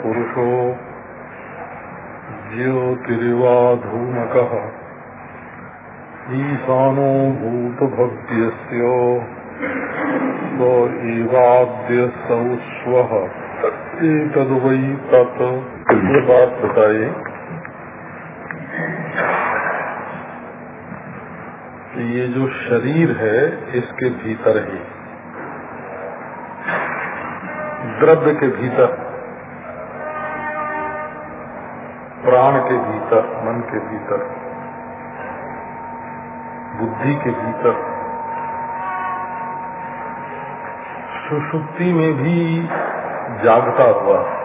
पुरुषो ज्योतिरिवाधूमकः ईशानो भूतभव्यस्य स एवाद्य स्वः एतद्वै बात बताइए कि ये जो शरीर है, इसके भीतर ही। द्रव्य के भीतर, प्राण के भीतर, मन के भीतर, बुद्धि के भीतर सुषुप्ति में भी जागता हुआ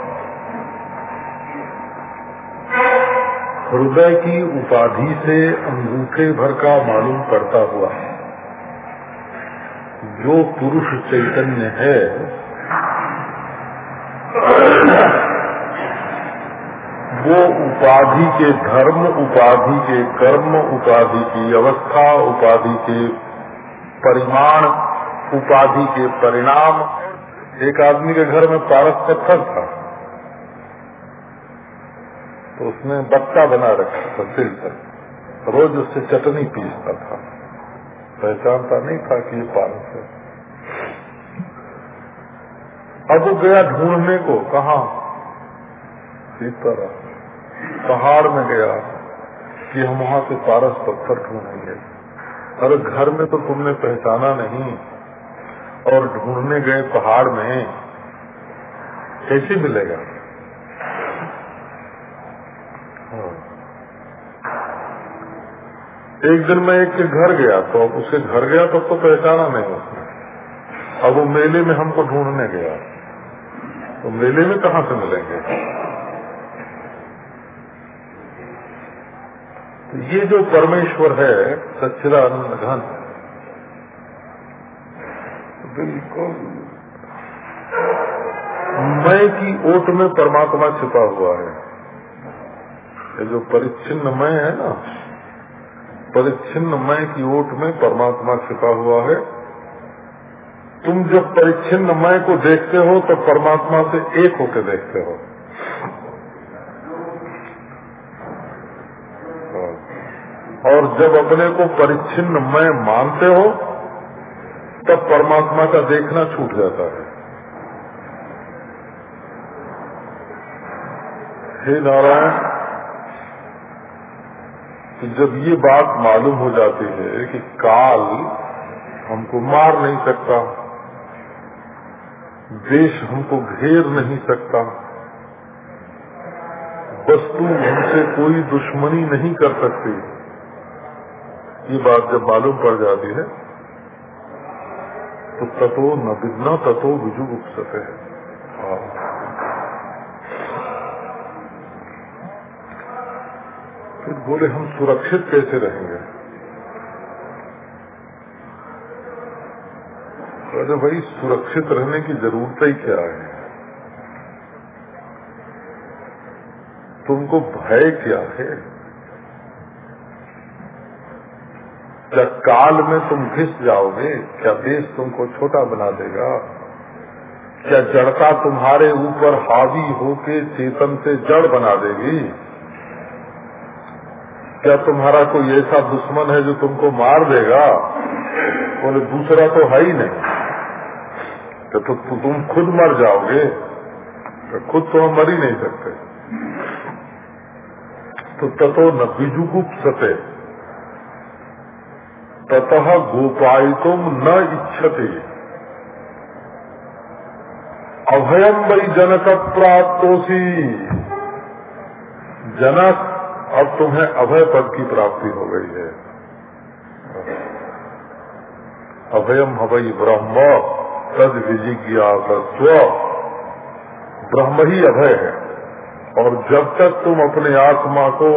हृदय की उपाधि से अंगूठे भर का मालूम पड़ता हुआ जो पुरुष चैतन्य है, वो उपाधि के धर्म, उपाधि के कर्म, उपाधि की अवस्था, उपाधि के परिमाण, उपाधि के परिणाम, एक आदमी के घर में पारस पत्थर था। तो उसने बक्का बना रखा था सिर पर। रोज उससे चटनी पीसता था। पहचानता नहीं था कि ये पारस है अब वो गया ढूँढने को, कहा? सीतारा पहाड़ में गया कि हम वहाँ से पारस पत्थर ढूंढेंगे। अरे घर में तो तुमने पहचाना नहीं। और ढूँढने गए पहाड़ में, कैसे मिलेगा? एक दिन मैं एक के घर गया तो अब उसके घर गया तब तो पहचाना नहीं उसने। अब वो मेले में हमको ढूँढने गया। तो मेले में कहा से मिलेंगे? तो ये जो परमेश्वर है, सच्चिदानंद घन बिल्कुल मैं की ओट में परमात्मा छिपा हुआ है। ये जो परिच्छिन्न मैं है ना परिच्छिन्न मैं की ओट में परमात्मा छिपा हुआ है। तुम जब परिच्छिन्न मैं को देखते हो तो परमात्मा से एक होकर देखते हो। और जब अपने को परिच्छिन्न मैं मानते हो, तब परमात्मा का देखना छूट जाता है। हे नारायण जब ये बात मालूम हो जाती है कि काल हमको मार नहीं सकता, देश हमको घेर नहीं सकता, वस्तु हमसे कोई दुश्मनी नहीं कर सकती, ये बात जब मालूम पड़ जाती है तो ततो न विघ्न ततो विजु उपसते है फिर बोले, हम सुरक्षित कैसे रहेंगे? अरे भाई, सुरक्षित रहने की ज़रूरत ही क्या है? तुमको भय क्या है? क्या काल में तुम घिस जाओगे, क्या देश तुमको छोटा बना देगा? क्या जड़ता तुम्हारे ऊपर हावी होके चेतन से जड़ बना देगी? क्या तुम्हारा कोई ऐसा दुश्मन है जो तुमको मार देगा? बोले दूसरा तो है ही नहीं। तो, तो, तो तुम खुद मर जाओगे। तो खुद तो हम मर ही नहीं सकते। तो ततो न बीजुगुप सते ततः गोपायितुम न इच्छते। अभयम वही जनक प्राप्तोसी जनक अब तुम्हें अभय पद की प्राप्ति हो गई है। अभयम हवई ब्रह्म, तद विजिज्ञा तत्व ब्रह्म ही अभय है। और जब तक तुम अपने आत्मा को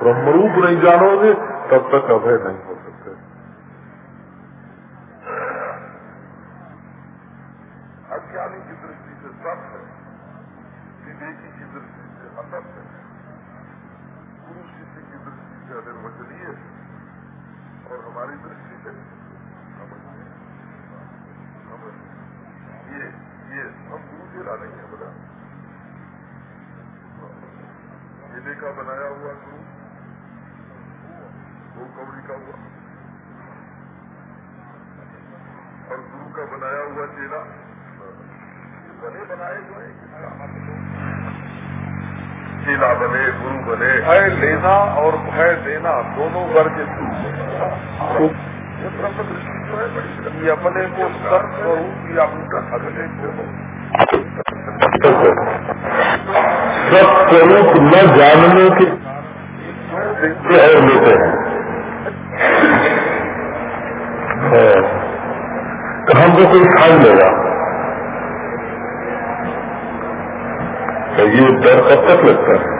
ब्रह्मरूप नहीं जानोगे, तब तक अभय नहीं हो सकते अज्ञानी की दृष्टि से सत्य है विवेकी की दृष्टि से असत्य है गुरु शिष्य की दृष्टि से अनिर्वचनीय है और हमारी दृष्टि से समझनीय कौड़ी का हुआ और गुरु का बनाया हुआ चेला बने बनाए जो चेला बने गुरु बने भय लेना और भय देना दोनों वर्जित ये ब्रह्म दृष्टि जो है बड़ी ये अपने को सत स्वरूप या अगले को सत्स्वरूप न जानने के और लेते हैं। तो हमको कोई खाई लेगा। तो ये डर कब तक लगता है?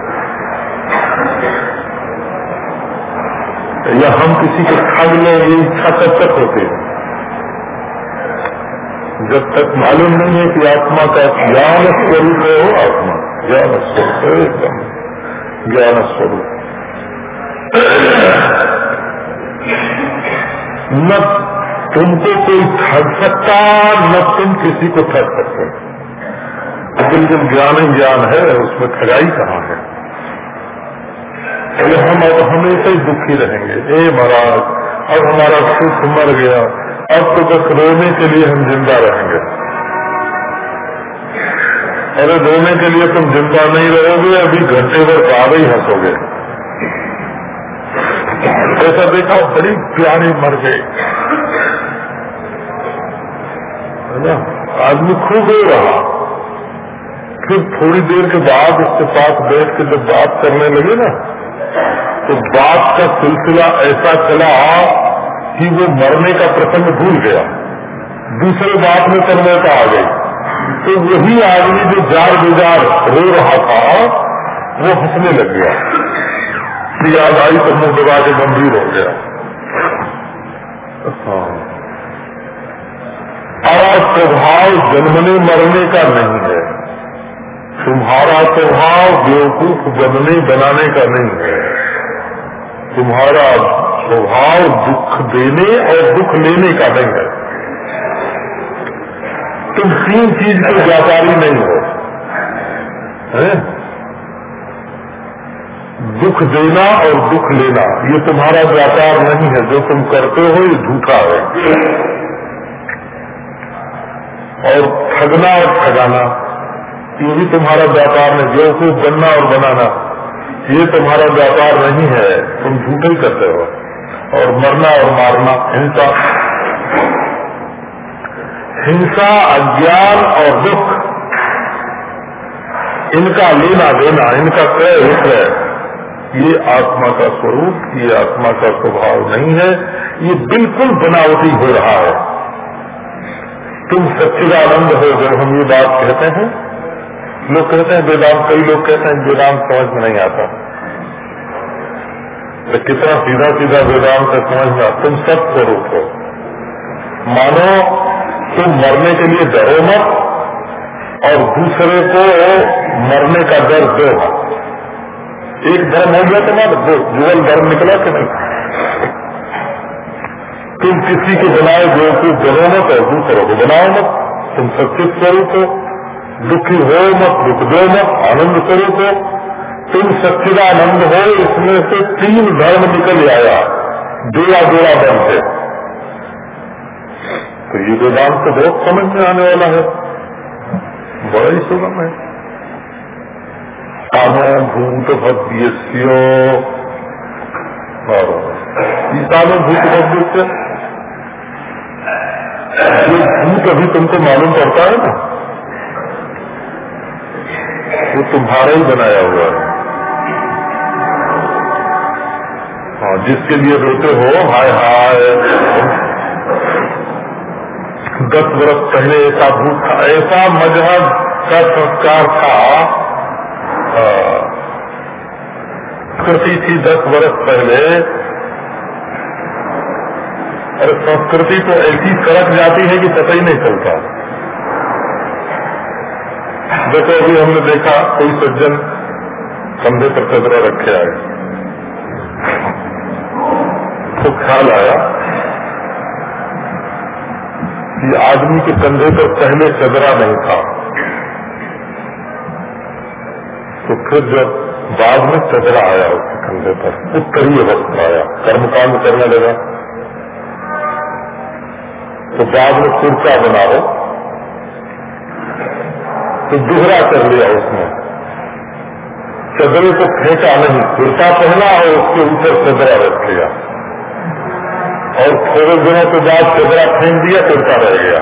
या हम किसी को ठग लें ये इच्छा कब तक होती है? जब तक मालूम नहीं है कि आत्मा का ज्ञान स्वरूप है वो आत्मा। ज्ञान स्वरूप है एकदम। ज्ञान स्वरूप। न तुमको कोई ठग सकता, न तुम किसी को ठग सकते। बिल्कुल ज्ञान ही ज्ञान है, उसमें ठगाई कहाँ है? हम अब हमेशा ही दुखी रहेंगे। ए महाराज, अब हमारा सुख मर गया। अब तो बस रोने के लिए हम ज़िंदा रहेंगे। अरे रोने के लिए तुम ज़िंदा नहीं रहोगे, अभी घंटे भर बाद ही हंसोगे। ऐसा देखा, बड़ी प्यारी मर गई। है ना? आदमी खूब हो रहा। फिर थोड़ी देर के बाद उसके पास बैठ के जब बात करने लगे ना तो बात का सिलसिला ऐसा चला कि वो मरने का प्रसंग भूल गया। दूसरे बात में तन्मयता आ गई तो वही आदमी जो जार गुजार रो रहा था, वो हंसने लग गया। याद आई तो मुँह दबा के गंभीर हो गया। और स्वभाव जन्मने मरने का नहीं है। तुम्हारा स्वभाव बेवकूफ़ बनने बनाने का नहीं है। तुम्हारा स्वभाव दुख देने और दुख लेने का नहीं है। तुम तीन चीज़ के व्यापारी नहीं हो। है? दुख देना और दुख लेना, ये तुम्हारा व्यापार नहीं है। जो तुम करते हो, ये झूठा है। और ठगना और ठगाना, ये भी तुम्हारा व्यापार नहीं। बेवकूफ़ बनना और बनाना, ये तुम्हारा व्यापार नहीं है। तुम झूठे ही करते हो। और मरना और मारना, हिंसा। हिंसा, अज्ञान और दुख, इनका लेना देना, इनका क्रय विक्रय, ये आत्मा का स्वरूप, ये आत्मा का स्वभाव नहीं है, ये बिल्कुल बनावटी हो रहा है। तुम सच्चिदानंद हो जब हम ये बात कहते हैं। लोग कहते हैं, वेदांत, कई लोग कहते हैं, वेदांत समझ में नहीं आता। तो कितना सीधा सीधा वेदांत समझ में तुम सब स्वरूप हो। मानो तुम मरने के लिए डरो मत और दूसरे को मरने का डर दो एक धर्म हो गया तुम्हारा दो। जुगल धर्म निकला कि नहीं? तुम किसी को बनाए बेवकूफ़ बनो मत और दूसरों को बनाओ मत। तुम सचित स्वरूप हो। दुखी हो मत, दुख दो मत, आनंद स्वरूप हो। तुम सच्चिदानंद हो, इसमें से तीन धर्म निकल आया। जोड़ा जोड़ा धर्म से तो ये वेदांत तो बहुत समझ में आने वाला है। बड़ा ही सुगम है। भूत भव्य ईशानो भूत भव्य जो भूत अभी तुमको मालूम पड़ता है ना? वो तुम्हारा ही बनाया हुआ है। हाँ जिसके लिए रोते हो, हाय हाय। दस वर्ष पहले ऐसा भूत था, ऐसा मज़हब का संस्कार था। संस्कृति थी दस वर्ष पहले। और संस्कृति तो ऐसी सड़क जाती है कि पता ही नहीं चलता। जैसे अभी हमने देखा, कोई सज्जन कंधे पर चदरा रखे आए। तो ख्याल आया कि आदमी के कंधे पर पहले चदरा नहीं था। तो फिर जब बाद में चदरा आया उसके कंधे पर उत्तरीय वक्त आया, कर्मकांड करने लगा। तो बाद में कुर्ता बना हो तो दोहरा कर लिया उसने। चदरे को फेंका नहीं, कुर्ता पहना और उसके ऊपर चदरा रख लिया। और थोड़े दिनों के बाद चदरा फेंक दिया कुर्ता रह गया।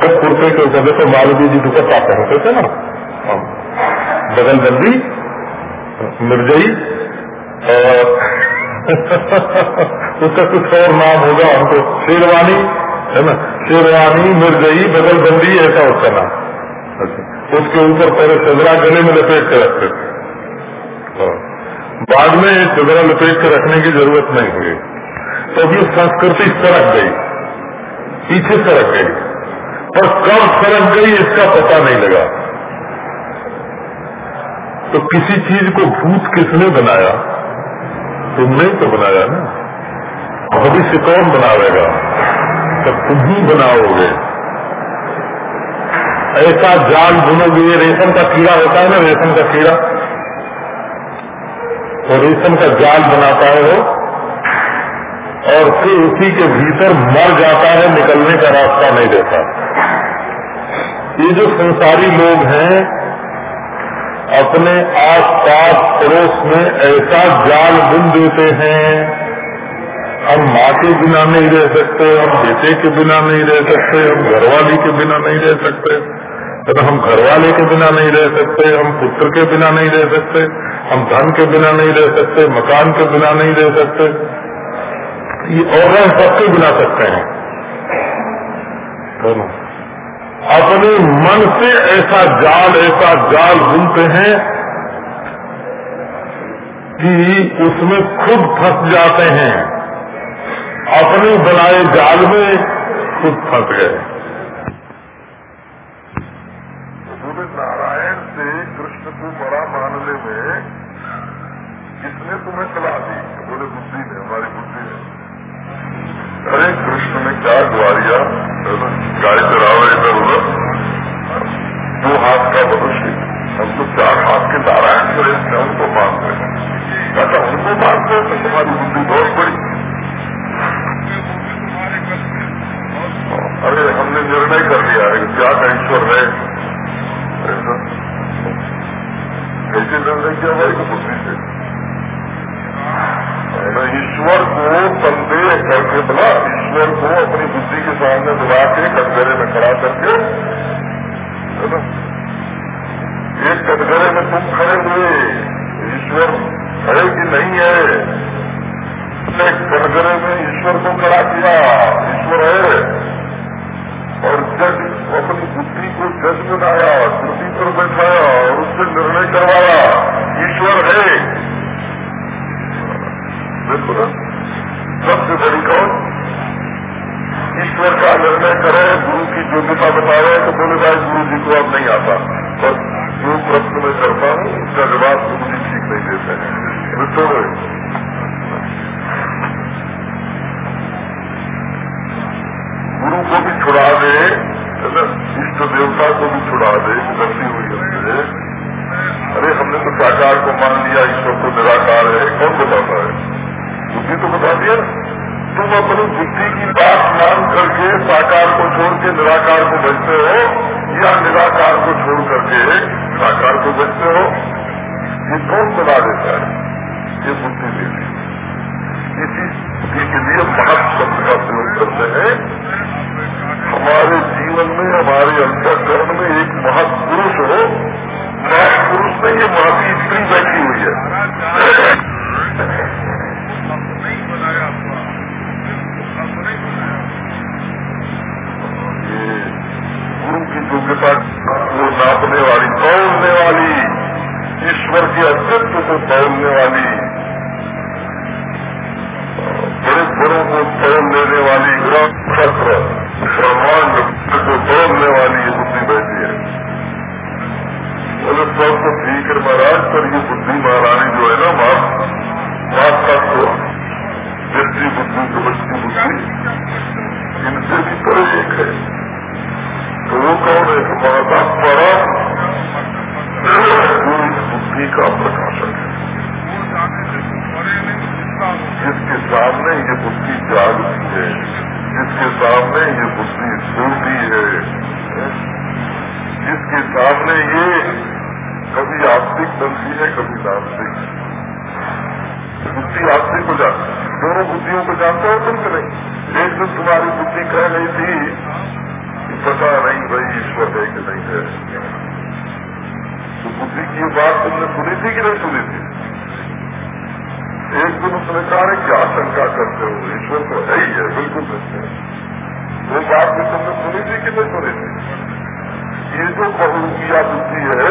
तो कुर्ते के ऊपर देखो मालवी जी दुपट्टा पहनते थे ना। बगल बंदी मिर्जई, और उसका कुछ और नाम होगा हमको। शेरवानी, है ना? शेरवानी, मिर्जई, बगल बंदी ऐसा उसका नाम। उसके ऊपर पहले सजरा गले में लपेट के रखते थे। बाद में चदरा लपेट के रखने की ज़रूरत नहीं हुई। तो अभी संस्कृति सरक गई। पीछे सरक गई। पर कब सरक गई, इसका पता नहीं लगा। तो किसी चीज़ को भूत किसने बनाया? तुमने तो बनाया ना। भविष्य कौन बनावेगा? तो तुम ही बनाओगे। ऐसा जाल बुनोगे, रेशम का कीड़ा होता है ना, रेशम का कीड़ा। तो रेशम का जाल बनाता है वो, और फिर उसी के भीतर मर जाता है, निकलने का रास्ता नहीं देता। ये जो संसारी लोग हैं, अपने आस पास पड़ोस में ऐसा जाल बुन देते हैं, हम माँ के बिना नहीं रह सकते, हम बेटे के बिना नहीं रह सकते, हम घरवाली के बिना नहीं रह सकते। तो हम घर वाले के बिना नहीं रह सकते, हम पुत्र के बिना नहीं रह सकते, हम धन के बिना नहीं रह सकते, मकान के बिना नहीं रह सकते। ये और सबके बिना सकते हैं। दोनों अपने मन से ऐसा जाल ऐसा जाल बुनते हैं कि उसमें खुद फंस जाते हैं। अपने बनाए जाल में खुद फंस गए बोले नारायण से कृष्ण को बड़ा मानने में किसने तुम्हें सलाह दी बोले बुद्धि ने हमारी बुद्धि ने अरे कृष्ण ने क्या गुआरिया गाय चरावे इधर उधर। दो हाथ का मनुष्य। हम तो चार हाथ के नारायण करे थे उनको मानते हैं। कहता उनको मानते हैं तो तुम्हारी बुद्धि बहुत बड़ी। अरे, हमने निर्णय कर लिया है क्या का ईश्वर है। कैसे निर्णय किया को बुद्धि से? ईश्वर को संदेह करके बना ईश्वर को अपनी बुद्धि के सामने बुला के कटघरे में खड़ा करके, है ना? एक कटघरे में तुम खड़े हुए, ईश्वर है कि नहीं है। एक कटघरे में ईश्वर को खड़ा किया, ईश्वर है। और जज अपनी बुद्धि को जज बनाया कुर्सी पर बैठाया और उससे निर्णय करवाया, ईश्वर है। देखो ना सबसे बड़ी कौन? ईश्वर का निर्णय करे, गुरु की योग्यता बतावे तो बोले, भाई, गुरु जी को अब नहीं आता। पर जो प्रश्न मैं करता हूँ, उसका जवाब गुरु जी ठीक नहीं देते हैं। गुरु को भी छुड़ा दे इष्ट देवता को भी छुड़ा दे गलती हुई अरे, हमने तो साकार को मान लिया, ईश्वर को निराकार है। कौन बताता है? बुद्धि तो बता दिया। तुम अपनी बुद्धि की बात मान करके साकार को छोड़ के निराकार को बचते हो, या निराकार को छोड़ करके साकार को बचते हो? ये कौन बना देता है? ये बुद्धि देती इसी के लिए महत्व शब्द का प्रयोग करते हैं। हमारे जीवन में, हमारे अंतकरण में एक महत्पुरुष हो महत्पुरुष में ये महती a.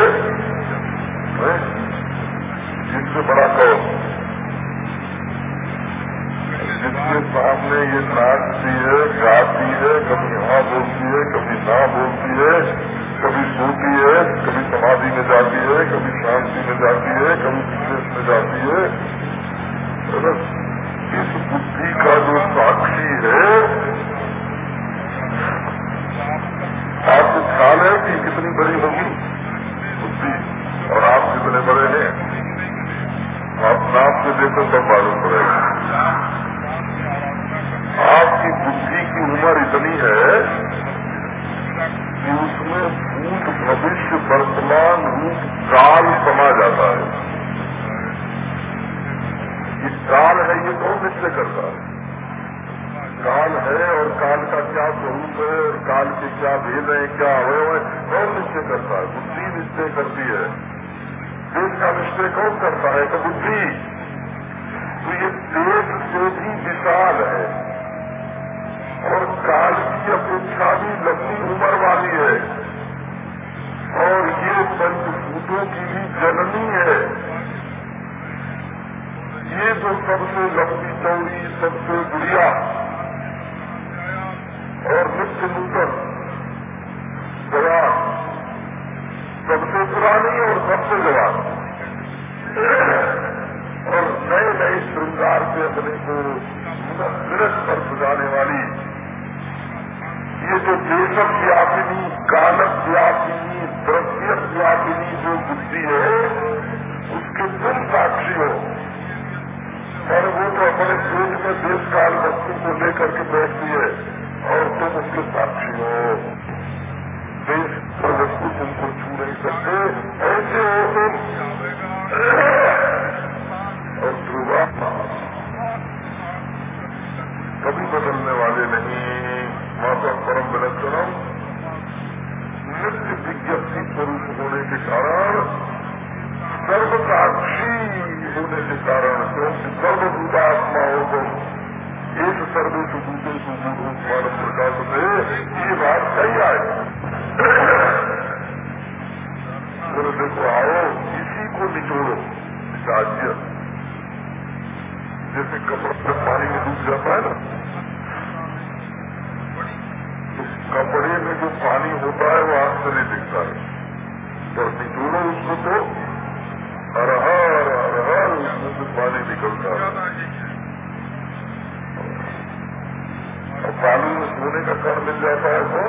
बालू में सोने का कण मिल जाता है तो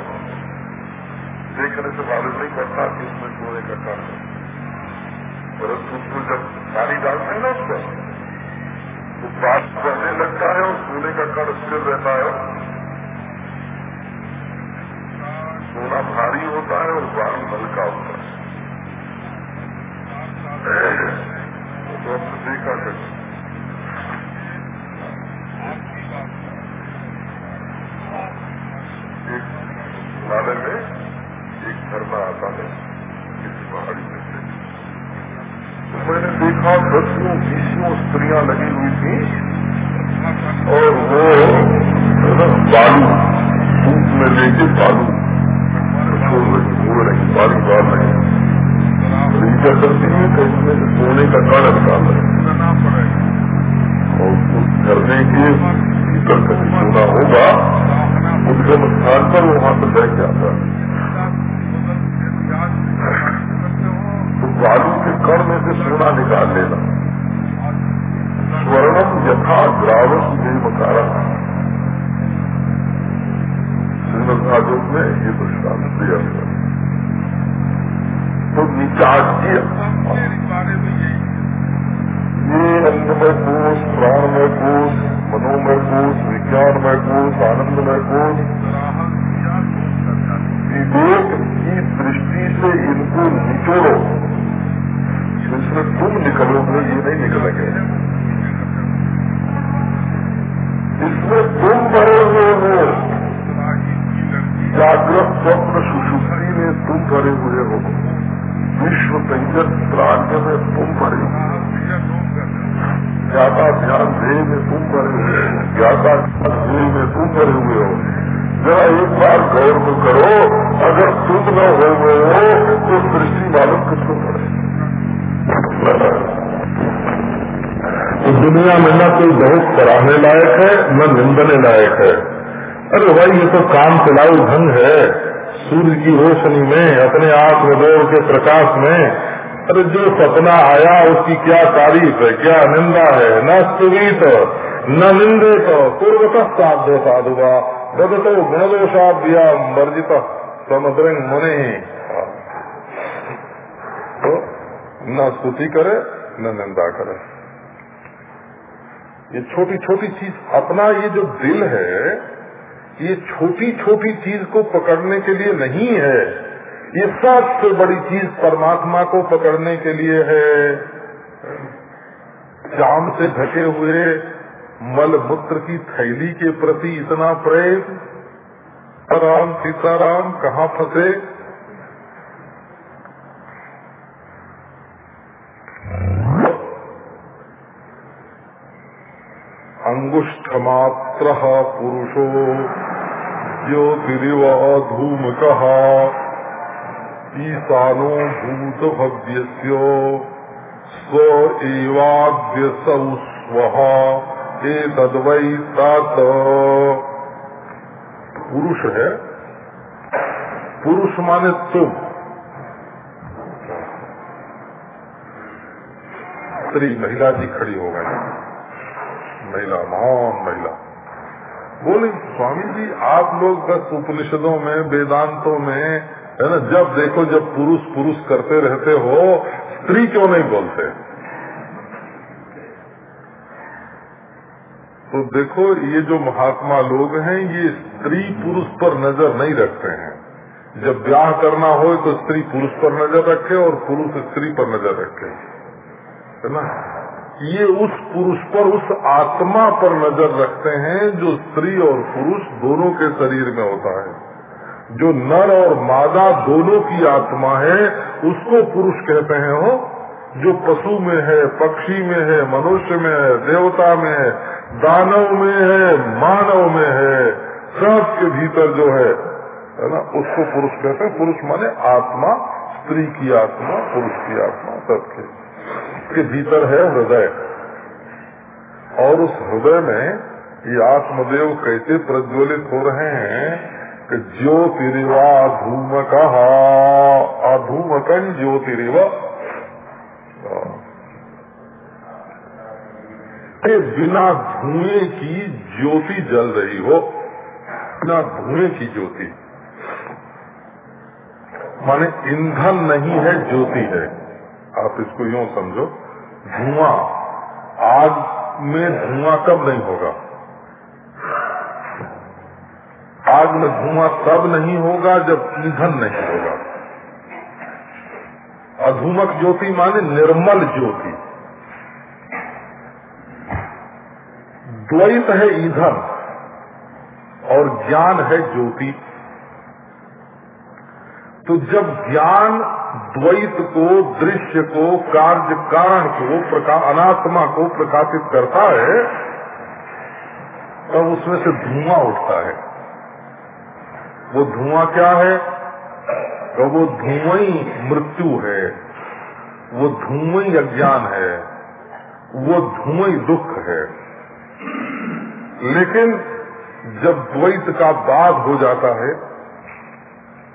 देखने से मालूम नहीं पड़ता कि उसमें सोने का कण है। परंतु उसको जब पानी डालते हैं ना उसको तो बात बढ़ने लगता है और सोने का कण स्थिर रहता है। सोना भारी होता है और बालू हल्का होता है। तो हमने देखा करते दसियों बीसियों स्त्रियाँ लगी हुई थी और वो बालू धूप में लेके बालू रही, बालू डाल रही। क्या करती तो उसमें से सोने का कारण डाल रहे। और करने के भीतर कभी सोना होगा उनके स्थान पर वहाँ पर बैठ जाता है। तो बालू कंकड़ में से सोना निकाल लेना। स्वर्णम यथा ग्रावस देव कारण। श्रीमद ने में ये दृष्टान दिया गया। तो निचाज किया ये अन्नमय कोष प्राणमय कोष मनोमय कोष विज्ञानमय कोष आनंदमय कोष विवेक की दृष्टि से इनको निचोड़ो। इसमें तुम निकलोगे ये नहीं निकलेंगे इसमें तुम भरे हुए हो। जागृत स्वप्न सुषुप्ति में तुम भरे हुए हो। विश्व तैयत प्राण्य में तुम भरे हुए ज़्यादा ध्यान देह में तुम भरे हुए हो। ज़्यादा देह में तुम भरे हुए हो। जरा एक बार गौर तो करो, अगर तुम न हो हो तो सृष्टि मालूम किसको पड़े तो दुनिया में न कोई बहुत सराहने लायक है, न निंदने लायक है। अरे भाई, ये तो काम चलाऊ ढंग है। सूर्य की रोशनी में, अपने आप में के प्रकाश में। अरे जो सपना आया, उसकी क्या तारीफ़ है, क्या निंदा है? न स्तुत न निंदित। पूर्वत साध्य साधुआ बदतो गुणदोषाभ्या वर्जित समुद्र मुनि। न स्तुति करे, न निंदा करे। ये छोटी छोटी चीज़, अपना ये जो दिल है, ये छोटी छोटी चीज़ को पकड़ने के लिए नहीं है। ये सबसे बड़ी चीज़ परमात्मा को पकड़ने के लिए है। जाम से ढके हुए मल मूत्र की थैली के प्रति इतना प्रेम। राम सीताराम, कहाँ फंसे? अंगुष्ठ मात्र पुरुषो ज्योतिरिव धूमक ईशानो भूत भव्य स्व एवाद्य सौ स्व। तदवै तात पुरुष है? पुरुष माने तुम। स्त्री, महिला जी खड़ी हो गई। महिला, महान महिला। बोले स्वामी जी आप लोग बस उपनिषदों में, वेदांतों में, है ना, जब देखो, जब पुरुष पुरुष करते रहते हो, स्त्री क्यों नहीं बोलते? तो देखो, ये जो महात्मा लोग हैं, ये स्त्री पुरुष पर नज़र नहीं रखते हैं। जब ब्याह करना हो तो स्त्री पुरुष पर नज़र रखे और पुरुष स्त्री पर नज़र रखे। है ना? ये उस पुरुष पर, उस आत्मा पर नज़र रखते हैं जो स्त्री और पुरुष दोनों के शरीर में होता है। जो नर और मादा दोनों की आत्मा है, उसको पुरुष कहते हैं हो जो पशु में है, पक्षी में है, मनुष्य में है, देवता में है, दानव में है, मानव में है, सब के भीतर जो है है ना, उसको पुरुष कहते हैं। पुरुष माने आत्मा, स्त्री की आत्मा, पुरुष की आत्मा, सबके। के भीतर है हृदय। और उस हृदय में ये आत्मदेव कैसे प्रज्वलित हो रहे हैं कि ज्योतिरिवा धूमक अधूमकन ज्योतिरिवा। के बिना धुएँ की ज्योति जल रही हो, बिना धुएँ की ज्योति। माने ईंधन नहीं है, ज्योति है। आप इसको यूँ समझो। धुआँ। आग में धुआँ कब नहीं होगा? आग में धुआँ तब नहीं होगा जब ईंधन नहीं होगा। अधूमक ज्योति माने निर्मल ज्योति। द्वैत है ईंधन और ज्ञान है ज्योति। तो जब ज्ञान द्वैत को दृश्य को कार्य कारण को प्रका, अनात्मा को प्रकाशित करता है तब उसमें से धुआँ उठता है। वो धुआँ क्या है? तो वो धुआँ ही मृत्यु है। वो धुआँ ही अज्ञान है। वो धुआँ ही दुख है। लेकिन जब द्वैत का बाद हो जाता है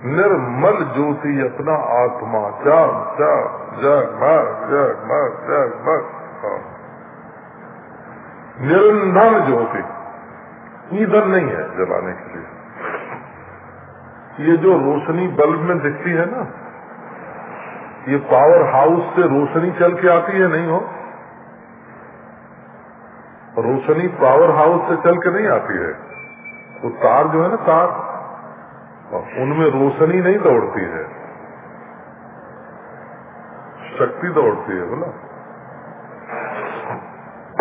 निर्मल ज्योति अपना आत्मा जग जग जग मग जग मग निरंधन ज्योति। ईंधन नहीं है जलाने के लिए। ये जो रोशनी बल्ब में दिखती है ना, ये पावर हाउस से रोशनी चल के आती है, नहीं हो? रोशनी पावर हाउस से चल के नहीं आती है। तो तार जो है ना, तार। उनमें रोशनी नहीं दौड़ती है। शक्ति दौड़ती है, बोला।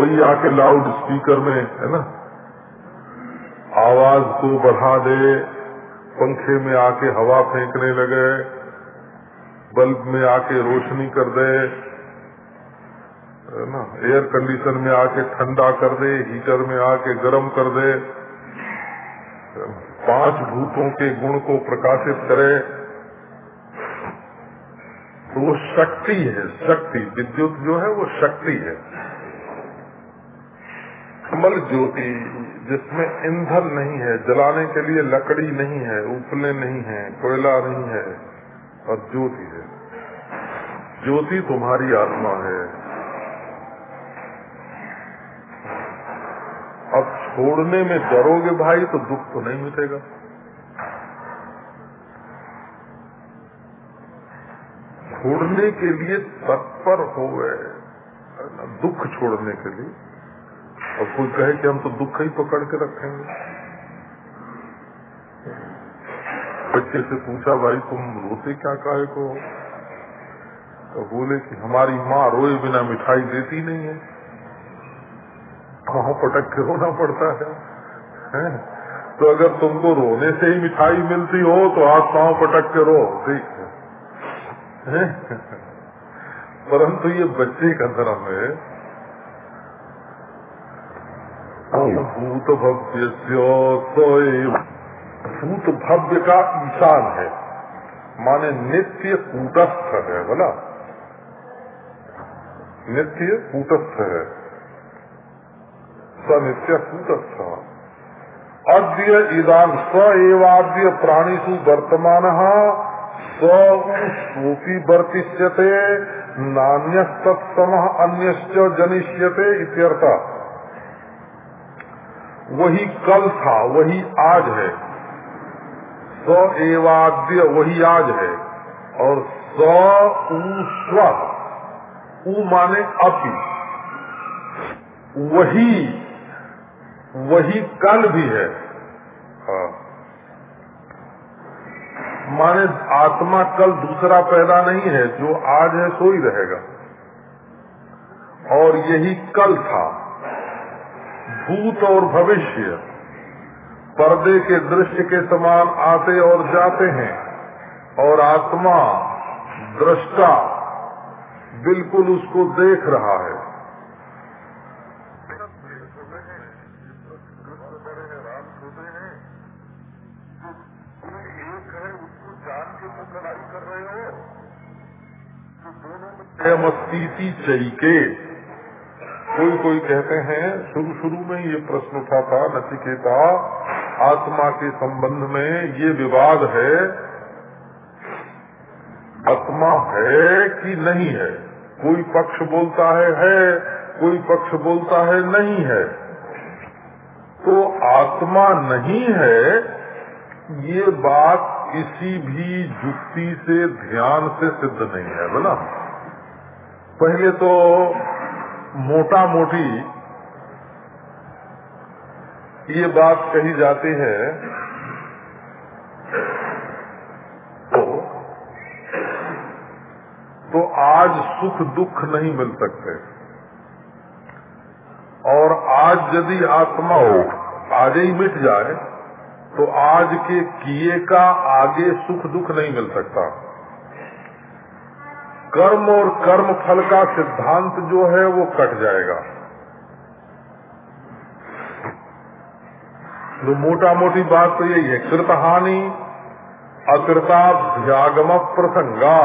ये आके लाउड स्पीकर में, है ना? आवाज़ को बढ़ा दे, पंखे में आके हवा फेंकने लगे, बल्ब में आके रोशनी कर दे, है ना? एयर कंडीशन में आके ठंडा कर दे हीटर में आके गर्म कर दे। पाँच भूतों के गुण को प्रकाशित करे तो वो शक्ति है, शक्ति, विद्युत जो है वो शक्ति है। कमल ज्योति जिसमें ईंधन नहीं है, जलाने के लिए लकड़ी नहीं है, उपले नहीं है, कोयला नहीं है, और ज्योति है। ज्योति तुम्हारी आत्मा है अब छोड़ने में डरोगे भाई तो दुख तो नहीं मिटेगा। छोड़ने के लिए तत्पर हो गए दुख छोड़ने के लिए। और कोई कहे कि हम तो दुख ही पकड़ के रखेंगे। बच्चे से पूछा, भाई तुम रोते क्या काहे को? तो बोले कि, हमारी माँ रोए बिना मिठाई देती नहीं है। कहा पटक के रोना पड़ता है, है? तो अगर तुमको रोने से ही मिठाई मिलती हो तो हाथ पाँव पटक के रो ठीक है? परंतु ये बच्चे का धर्म है भूत भव्य भूत भव्य का ईशान है माने नित्य कूटस्थ है बोला? नित्य कूटस्थ है। स नित्य कूटस्थ अद्य इदान स एवाद्य प्राणीसु वर्तमान सोपी वर्तिष्यते नान्य तत्सम अन्यश्च जनिष्यते इत्यर्थ। वही कल था, वही आज है। स एवाद्य वही आज है। और स स्व माने अपी वही वही कल भी है। हाँ। माने आत्मा कल दूसरा पैदा नहीं है, जो आज है सो ही रहेगा। और यही कल था। भूत और भविष्य पर्दे के दृश्य के समान आते और जाते हैं, और आत्मा दृष्टा बिल्कुल उसको देख रहा है। मस्ती चाहिए कोई कोई कहते हैं, शुरू शुरू में ये प्रश्न उठा था, नचिकेता, आत्मा के संबंध में ये विवाद है, आत्मा है कि नहीं है? कोई पक्ष बोलता है है, कोई पक्ष बोलता है, नहीं है। तो आत्मा नहीं है, ये बात किसी भी जुक्ति से, ध्यान से सिद्ध नहीं है बोला पहले तो मोटा मोटी ये बात कही जाती है तो, तो आज सुख दुख नहीं मिल सकते। और आज यदि आत्मा हो आज ही मिट जाए तो आज के किए का आगे सुख दुख नहीं मिल सकता। कर्म और कर्म फल का सिद्धांत जो है वो कट जाएगा। तो मोटा मोटी बात तो यही है कृत हानि अकृताभ्यागम प्रसंगा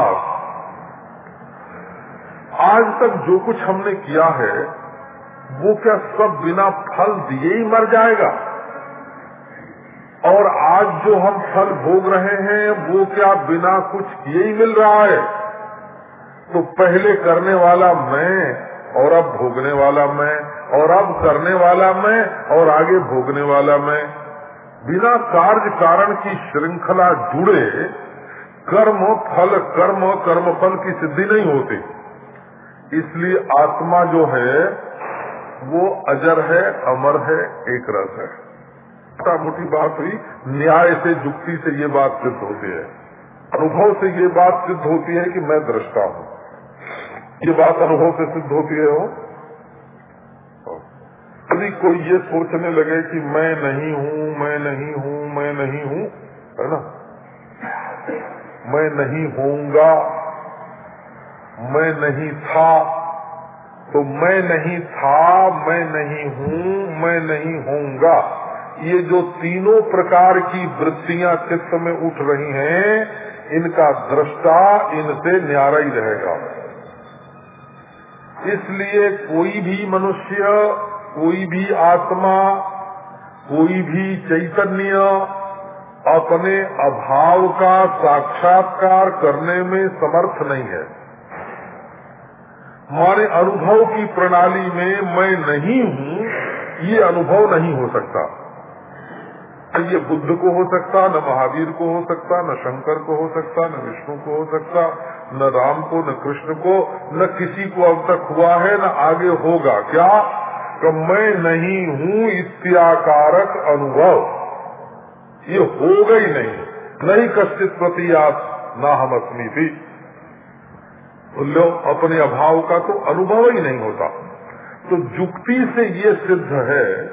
आज तक जो कुछ हमने किया है, वो क्या सब बिना फल दिए ही मर जाएगा? और आज जो हम फल भोग रहे हैं, वो क्या बिना कुछ किए ही मिल रहा है? तो पहले करने वाला मैं, और अब भोगने वाला मैं, और अब करने वाला मैं, और आगे भोगने वाला मैं। बिना कार्य कारण की श्रृंखला जुड़े, कर्म फल, कर्म कर्म फल की सिद्धि नहीं होती। इसलिए आत्मा जो है, वो अजर है, अमर है, एक रस है। छोटा मोटी बात हुई, न्याय से, जुक्ति से ये बात सिद्ध होती है। अनुभव से ये बात सिद्ध होती है कि मैं दृष्टा हूँ। ये बात अनुभव से सिद्ध होती है वो। यदि कोई ये सोचने लगे कि मैं नहीं हूँ, मैं नहीं हूँ, मैं नहीं हूँ, है ना? मैं नहीं होऊँगा, मैं नहीं था तो मैं नहीं था, मैं नहीं हूँ, मैं नहीं होऊँगा। ये जो तीनों प्रकार की वृत्तियाँ चित्त में उठ रही हैं, इनका दृष्टा इनसे न्यारा ही रहेगा। इसलिए कोई भी मनुष्य, कोई भी आत्मा, कोई भी चैतन्य अपने अभाव का साक्षात्कार करने में समर्थ नहीं है। हमारे अनुभव की प्रणाली में मैं नहीं हूँ, ये अनुभव नहीं हो सकता। ये बुद्ध को हो सकता, न महावीर को हो सकता, न शंकर को हो सकता, न विष्णु को हो सकता, न राम को, न कृष्ण को, न किसी को अब तक हुआ है, न आगे होगा क्या? कि मैं नहीं हूँ इत्याकारक अनुभव। ये होगा ही नहीं। नहीं कश्चित प्रति आप ना हम अस्मी थी अपने अभाव का तो अनुभव ही नहीं होता। तो जुक्ति से ये सिद्ध है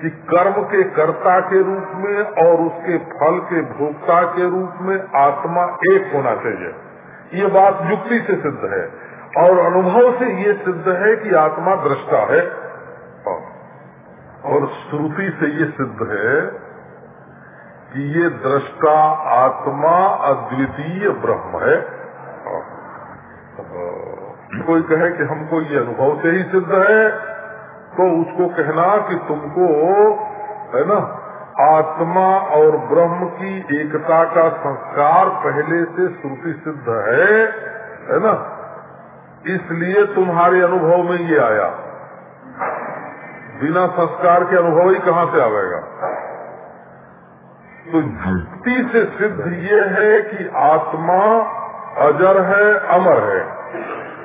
कि कर्म के कर्ता के रूप में और उसके फल के भोक्ता के रूप में आत्मा एक होना चाहिए। ये बात युक्ति से सिद्ध है। और अनुभव से ये सिद्ध है कि आत्मा दृष्टा है। और श्रुति से ये सिद्ध है कि ये दृष्टा आत्मा अद्वितीय ब्रह्म है। कोई कहे कि हमको ये अनुभव से ही सिद्ध है तो उसको कहना कि तुमको, है ना, आत्मा और ब्रह्म की एकता का संस्कार पहले से श्रुति सिद्ध है है ना, इसलिए तुम्हारे अनुभव में ये आया। बिना संस्कार के अनुभव ही कहाँ से आवेगा? तो युक्ति से सिद्ध ये है कि आत्मा अजर है, अमर है।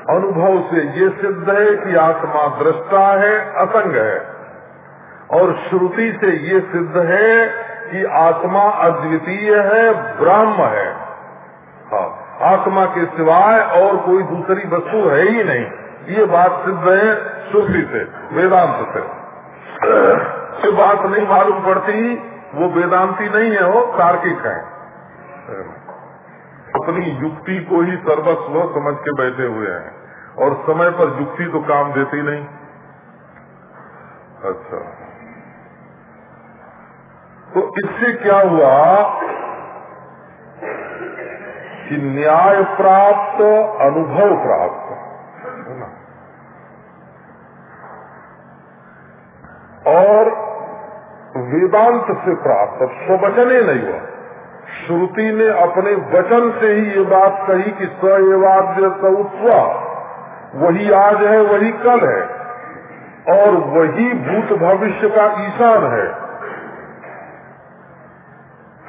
अनुभव से ये सिद्ध है कि आत्मा दृष्टा है, असंग है। और श्रुति से ये सिद्ध है कि आत्मा अद्वितीय है, ब्रह्म है। हाँ आत्मा के सिवाय और कोई दूसरी वस्तु है ही नहीं। ये बात सिद्ध है श्रुति से, वेदांत से। ये बात नहीं मालूम पड़ती, वो वेदांती नहीं है, वो तार्किक है। अपनी युक्ति को ही सर्वस्व समझ के बैठे हुए हैं। और समय पर युक्ति तो काम देती नहीं। अच्छा। तो इससे क्या हुआ कि न्याय प्राप्त, अनुभव प्राप्त और वेदांत से प्राप्त स्वचन नहीं हुआ। श्रुति ने अपने वचन से ही ये बात कही कि स एवाद्य सउत्वा वही आज है, वही कल है। और वही भूत भविष्य का ईशान है।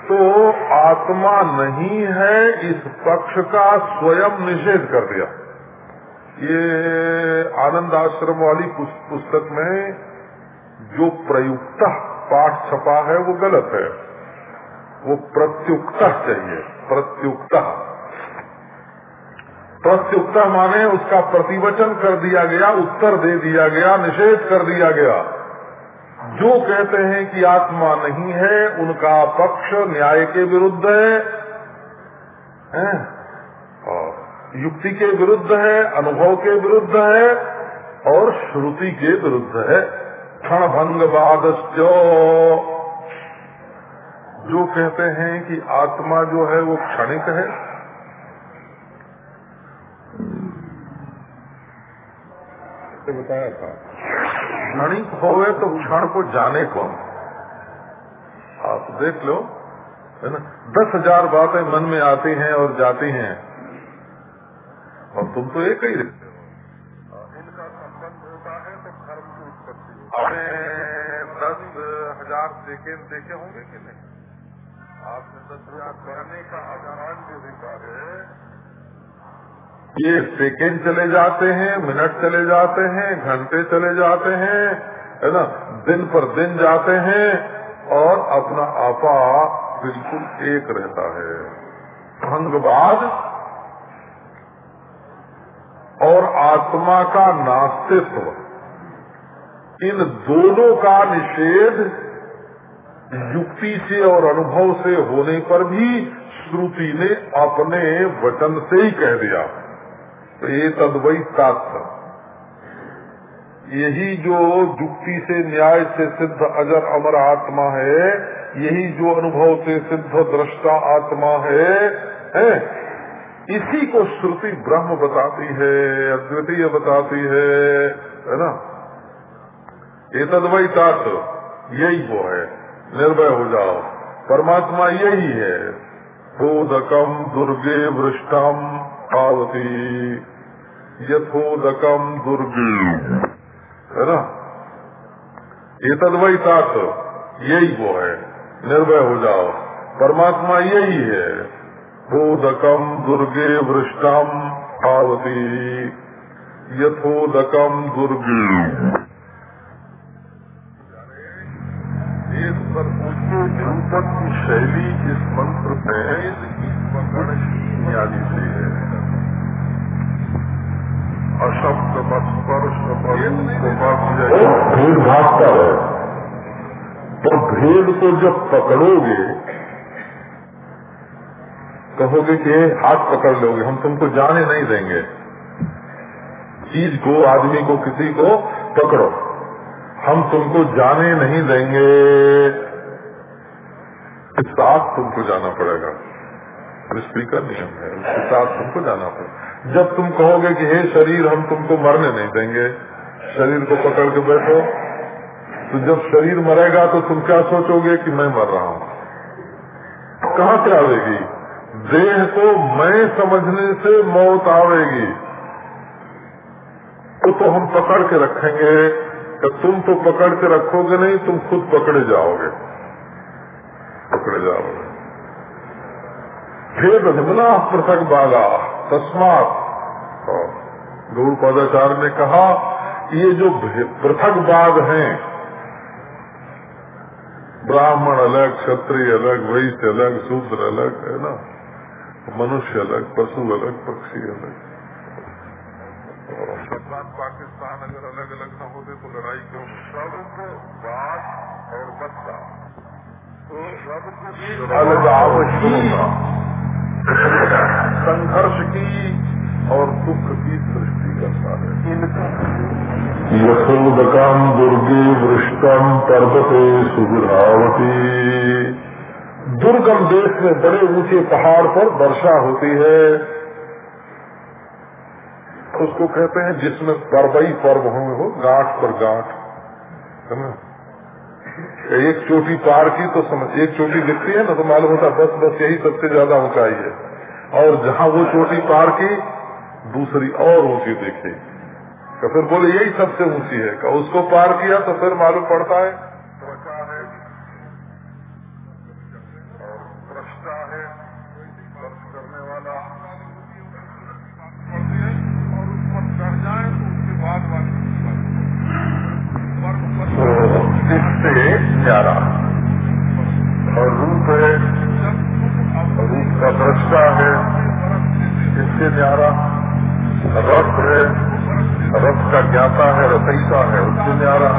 तो आत्मा नहीं है, इस पक्ष का स्वयं निषेध कर दिया। ये आनंद आश्रम वाली पुस्तक में जो प्रयुक्त पाठ छपा है, वो गलत है। वो प्रत्युक्त चाहिए प्रत्युक्त। प्रत्युक्त माने उसका प्रतिवचन कर दिया गया उत्तर दे दिया गया निषेध कर दिया गया। जो कहते हैं कि आत्मा नहीं है उनका पक्ष न्याय के विरुद्ध है, है? युक्ति के विरुद्ध है अनुभव के विरुद्ध है और श्रुति के विरुद्ध है। क्षण भंग वादस्यो जो कहते हैं कि आत्मा जो है वो क्षणिक है। बताया था। क्षणिक होवे तो क्षण को जाने कौन? आप देख लो है ना? दस हज़ार बातें मन में आती हैं और जाती हैं। और तुम तो एक ही रहते हो। इनका संबंध होता है तो कर्म की उत्पत्ति आपने दस हज़ार सेकेंड देखे होंगे कि नहीं? आपने हज़ार करने का आधार जो अधिकार है। ये सेकेंड चले जाते हैं, मिनट चले जाते हैं, घंटे चले जाते हैं, है ना? दिन पर दिन जाते हैं और अपना आपा बिल्कुल एक रहता है। भंगवाद और आत्मा का नास्तित्व, इन दोनों का निषेध युक्ति से और अनुभव से होने पर भी श्रुति ने अपने वचन से ही कह दिया। तो ये तदवई तात्व यही जो युक्ति से न्याय से सिद्ध अजर अमर आत्मा है यही जो अनुभव से सिद्ध दृष्टा आत्मा है, है? इसी को श्रुति ब्रह्म बताती है अद्वितीय बताती है है ना? ये तदवई तात्व यही वो है। निर्भय हो जाओ। परमात्मा यही है। बोधकम दुर्गे वृष्टम पावती। यथोदकम दुर्गे। है ना? ये तदवई तात यही वो है। निर्भय हो जाओ। परमात्मा यही है। बोधकम दुर्गे वृष्टम पावती। यथोदकम दुर्गे इस पर उसके निरूपण की शैली इस मंत्र में आदि से है अशब्द स्पर्श भेद भागता है तो भेद को जब पकड़ोगे कहोगे कि हाथ पकड़ लोगे हम तुमको जाने नहीं देंगे चीज़ को आदमी को किसी को पकड़ो हम तुमको जाने नहीं देंगे इस साथ तुमको जाना पड़ेगा। स्पीकर नियम है उसके साथ तुमको जाना पड़ेगा। जब तुम कहोगे कि हे शरीर हम तुमको मरने नहीं देंगे। शरीर को पकड़ के बैठो। तो जब शरीर मरेगा तो तुम क्या सोचोगे कि मैं मर रहा हूँ? कहाँ से आवेगी? देह को मैं समझने से मौत आवेगी। तो, तो हम पकड़ के रखेंगे। तुम तो पकड़ के रखोगे नहीं तुम खुद पकड़े जाओगे। पकड़े जाओगे भेद निमना पृथक बागा तस्मात गौर पदाचार्य ने कहा ये जो पृथक बाग हैं ब्राह्मण अलग क्षत्रिय अलग वैश्य अलग शूद्र अलग है ना मनुष्य अलग पशु अलग पक्षी अलग पाकिस्तान अगर अलग अलग न होते तो लड़ाई क्यों सबको बात और बच्चा अलगाव ही संघर्ष की और दुख की सृष्टि करता है। यशोदकम दुर्गे वृष्टम पर्वते सुविधावती दुर्गम देश में बड़े ऊँचे पहाड़ पर वर्षा होती है। उसको कहते हैं जिसमें पर्वई पर्व हुए हो, गांठ पर गांठ, है ना? एक चोटी पार की तो समझ, एक चोटी दिखती है ना तो मालूम होता बस बस यही सबसे ज़्यादा ऊंचाई है। और जहाँ वो चोटी पार की, दूसरी और ऊँची दिखी तो फिर बोले, यही सबसे ऊँची है। उसको पार किया तो फिर मालूम पड़ता है प्यारा और रूप है रूप का दृष्टा है, इससे प्यारा रस है, रस का ज्ञाता है रसईसा है, उससे न्यारा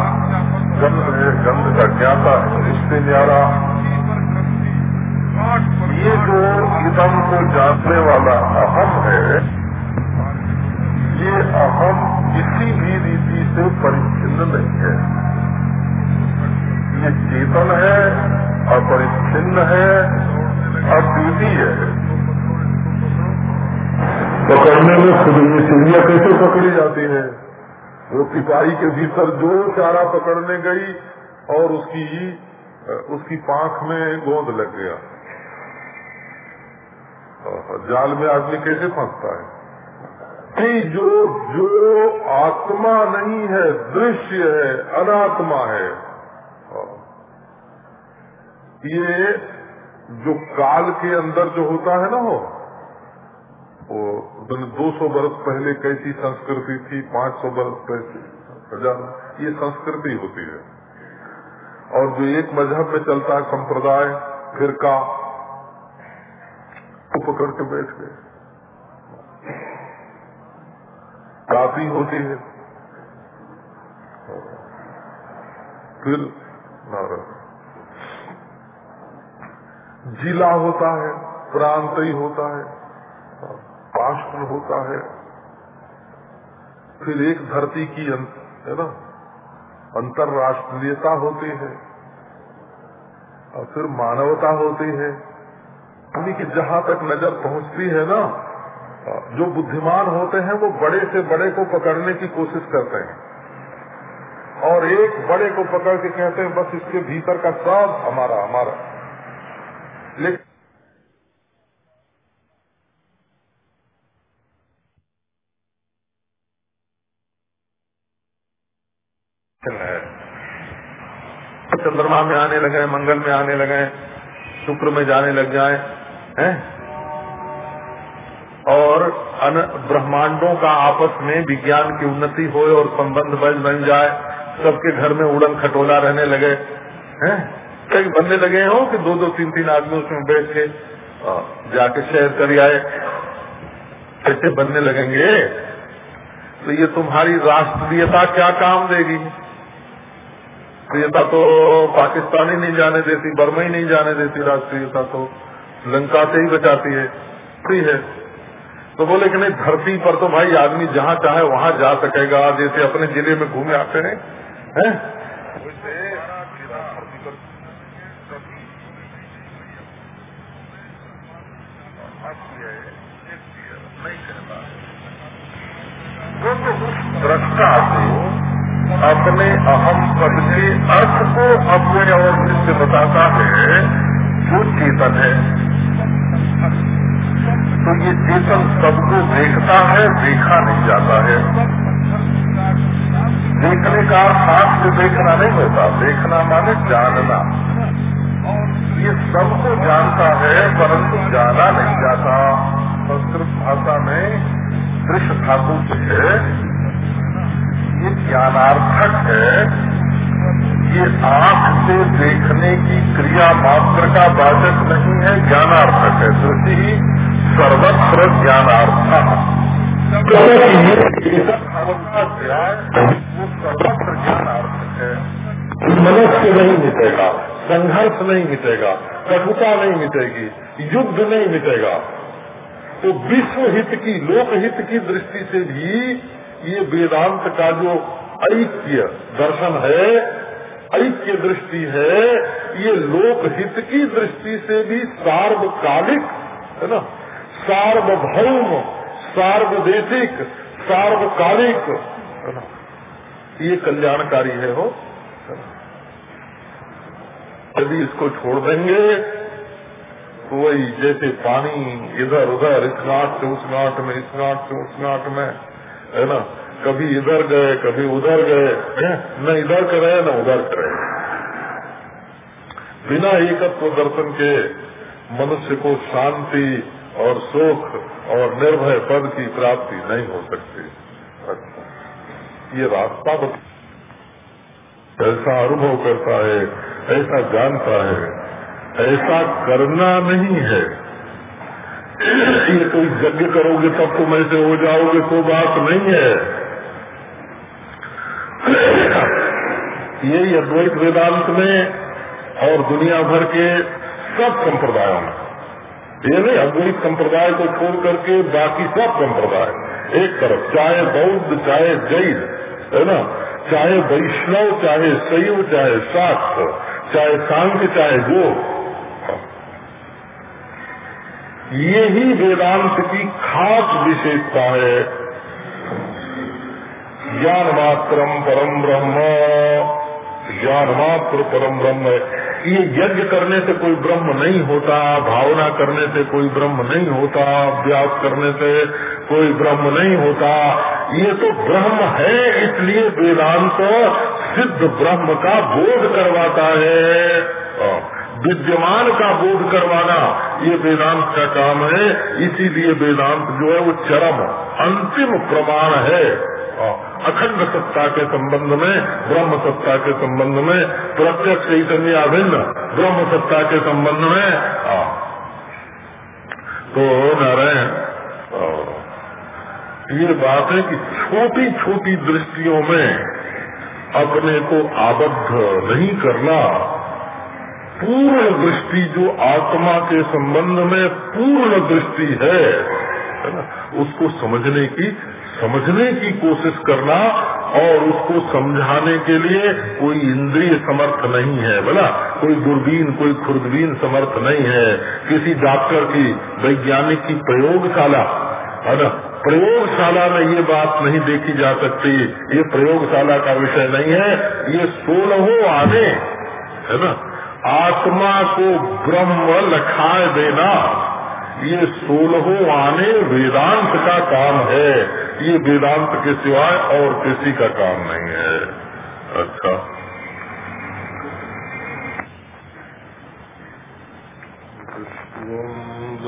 गंध है, गंध का ज्ञाता है उससे न्यारा। ये जो इदम को जानने वाला अहम है, ये अहम किसी भी रीति से परिच्छिन्न नहीं है। ये चेतन है, अपरिच्छिन्न है, अद्वितीय है। पकड़ने में खुद ये चिड़िया कैसे पकड़ी जाती है? वो सिपाही के भीतर जो चारा पकड़ने गई और उसकी उसकी पांख में गोंद लग गया। जाल में आदमी कैसे फंसता है? कि जो जो आत्मा नहीं है, दृश्य है, अनात्मा है ये जो काल के अंदर जो होता है ना वो दो सौ बरस पहले कैसी संस्कृति थी, पाँच सौ बरस पहले प्रजा ये संस्कृति होती है। और जो एक मज़हब में चलता है संप्रदाय फिरका वो पकड़ के बैठ गए। काफ़ी होती है। फिर नारद जिला होता है प्रांत ही होता है राष्ट्र होता है। फिर एक धरती की है ना, अंतरराष्ट्रीयता होती है, और फिर मानवता होती है। यानी कि जहाँ तक नज़र पहुँचती है ना, जो बुद्धिमान होते हैं, वो बड़े से बड़े को पकड़ने की कोशिश करते हैं। और एक बड़े को पकड़ के कहते हैं, बस इसके भीतर का सब हमारा हमारा। चंद्रमा में आने लगे, मंगल में आने लगे, शुक्र में जाने लग जाए, हैं? और ब्रह्मांडों का आपस में विज्ञान की उन्नति हो और संबंध बल बन जाए, सबके घर में उड़न खटोला रहने लगे, हैं? कई बनने लगे हो कि दो दो, तीन तीन आदमी उसमें बैठ के जाके शेयर कर आए। कैसे बनने लगेंगे? तो ये तुम्हारी राष्ट्रीयता क्या काम देगी? तो पाकिस्तान ही नहीं जाने देती, बर्मा ही नहीं जाने देती राष्ट्रीयता तो। लंका से ही बचाती है। फ्री है। तो बोले कि नहीं, धरती पर तो भाई आदमी जहाँ चाहे वहाँ जा सकेगा। जैसे अपने ज़िले में घूमे आते हैं हैं? तो उस दृष्टा को अपने अहम पद के अर्थ को अपने और जिससे बताता है, जो चेतन है। तो ये चेतन सबको देखता है, देखा नहीं जाता है। देखने का हाथ देखना नहीं होता, देखना माने जानना। ये सबको जानता है, परंतु जाना नहीं जाता। संस्कृत भाषा में दृश्य धातु है। ये ज्ञानार्थक है। ये आँख से देखने की क्रिया मात्र का वाचक नहीं है, ज्ञानार्थक है। दृष्टि सर्वत्र ज्ञानार्थ सर्वत्र ज्ञानार्थक है। मनुष्य नहीं मिटेगा। संघर्ष नहीं मिटेगा कटुता नहीं मिटेगी, युद्ध नहीं मिटेगा। तो विश्व हित की, लोक हित की दृष्टि से भी ये वेदांत का जो ऐक्य दर्शन है, ऐक्य दृष्टि है, ये लोक हित की दृष्टि से भी सार्वकालिक, है ना? सार्वभौम, सार्वदेशिक, सार्वकालिक, है ना? ये कल्याणकारी है हो यदि इसको छोड़ देंगे तो वही जैसे पानी इधर उधर, इस घाट से उस घाट में, इस घाट से उस घाट में, है ना? कभी इधर गए, कभी उधर गए न इधर करे न उधर करे बिना एकत्व दर्शन के मनुष्य को शांति और सुख और निर्भय पद की प्राप्ति नहीं हो सकती। अच्छा। ये रास्ता बता ऐसा अनुभव करता है ऐसा जानता है, ऐसा करना नहीं है। ये कोई यज्ञ करोगे तब तुम ऐसे हो जाओगे तो बात नहीं है। यही अद्वैत वेदांत में और दुनिया भर के सब संप्रदायों में, ये नहीं, अद्वैत संप्रदाय को छोड़ करके बाकी सब संप्रदाय, एक तरफ़ चाहे बौद्ध, चाहे जैन, है ना? चाहे वैष्णव, चाहे शैव, चाहे शास्त्र चाहे सांख्य चाहे योग यही वेदांत की खास विशेषता है। ज्ञान मात्रम परम ब्रह्म ज्ञान मात्र परम ब्रह्म। ये यज्ञ करने से कोई ब्रह्म नहीं होता, भावना करने से कोई ब्रह्म नहीं होता, अभ्यास करने से कोई ब्रह्म नहीं होता। ये तो ब्रह्म है, इसलिए वेदांत सिद्ध ब्रह्म का बोध करवाता है। विद्यमान का बोध करवाना, ये वेदांत का काम है। इसीलिए वेदांत जो है वो चरम, अंतिम प्रमाण है। अखंड सत्ता के संबंध में, ब्रह्म सत्ता के संबंध में, प्रत्यक्ष चैतन्य अभिन्न, ब्रह्म सत्ता के संबंध में। तो नारायण ये बात है कि छोटी छोटी दृष्टियों में अपने को आबद्ध नहीं करना। पूर्ण दृष्टि जो आत्मा के संबंध में पूर्ण दृष्टि है ना? उसको समझने की समझने की कोशिश करना और उसको समझाने के लिए कोई इंद्रिय समर्थ नहीं है बोला कोई दूरबीन, कोई खुर्दबीन समर्थ नहीं है। किसी डॉक्टर की वैज्ञानिक की प्रयोगशाला, है ना? प्रयोगशाला में ये बात नहीं देखी जा सकती। ये प्रयोगशाला का विषय नहीं है। ये सोलहो आने है ना? आत्मा को ब्रह्म लखाए देना, ये सोलहो आने वेदांत का काम है। ये वेदांत के सिवाय और किसी का काम नहीं है। अच्छा।